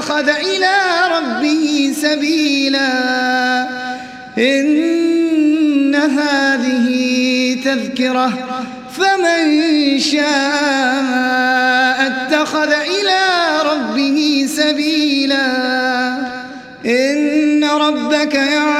اتخذ إلى ربه سبيلا. إن هذه تذكرة فمن شاء اتخذ إلى ربه سبيلا. إن ربك يعلم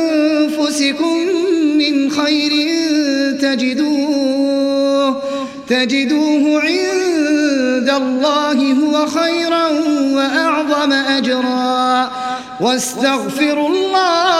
من خير تجدوه تجدوه عند الله هو خيرا وأعظم أجرا. واستغفروا الله